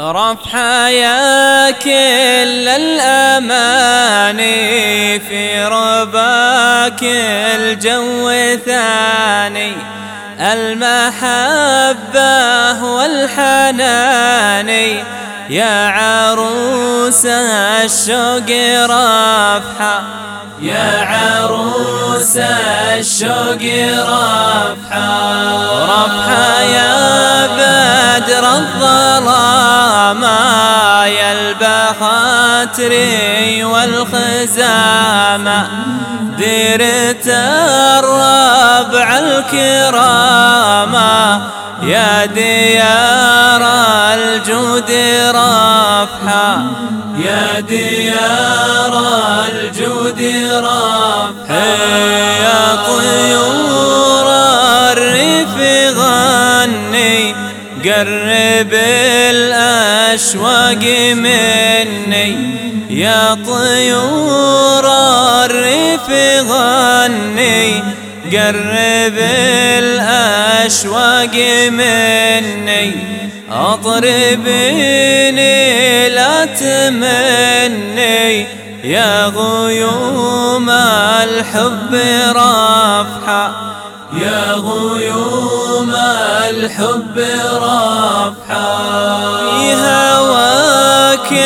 رفحة يا كل الأماني في رباك الجو ثاني المحبة والحناني يا عروس الشوق رفحة يا عروس الشوق رفحة رفحة يا يا البخاتري والخزامة ديرة الربع الكرامة يا ديار الجود رفحة يا ديار الجود رفحة. يا طيور الريف غني قرب الأشواق مني يا طيور الريف غني. قرب الأشواق مني أطربيني لا تمني. يا غيوم الحب رفحة يا غيوم الحب رفحة هواك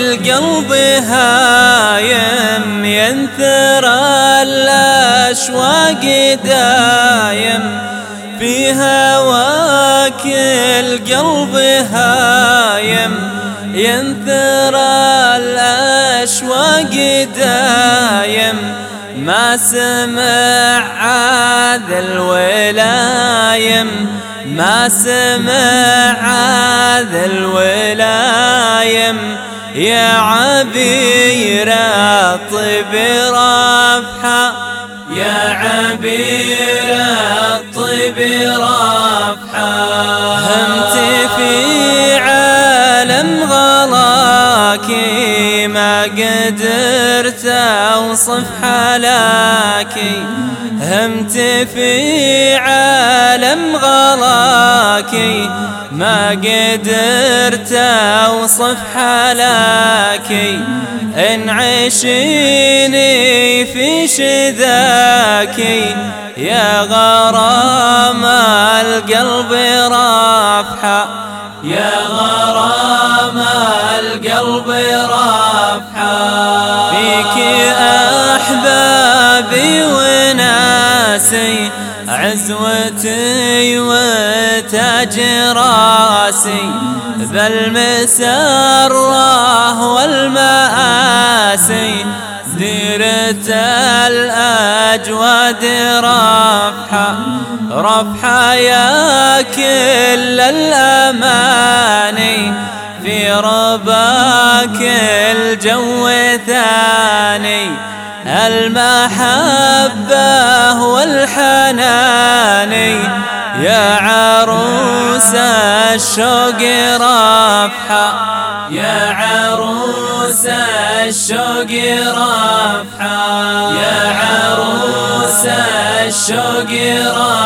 القلب هايم ينثر الأشواق دايم. في هواك القلب هايم ينثر الأشواق دايم. ما سمع عاد الولايم. ما سمع عاد الولايم. عبير الطب رفحة. يا عبير اوصف حلاك همت في عالم غلاك. ما قدرت اوصف حلاك إن عشيني في شذاك. يا غرام القلب رفحة يا غرام أحبابي وناسي عزوتي وتاج راسي بالمسرة والمآسي ديرة الأجواد رفحة رفحة يا كل الأماني في رباك الجو ثاني. المحبة والحناني يا عروس الشوق رفحة. يا عروس الشوق رفحة. يا عروس الشوق رفحة.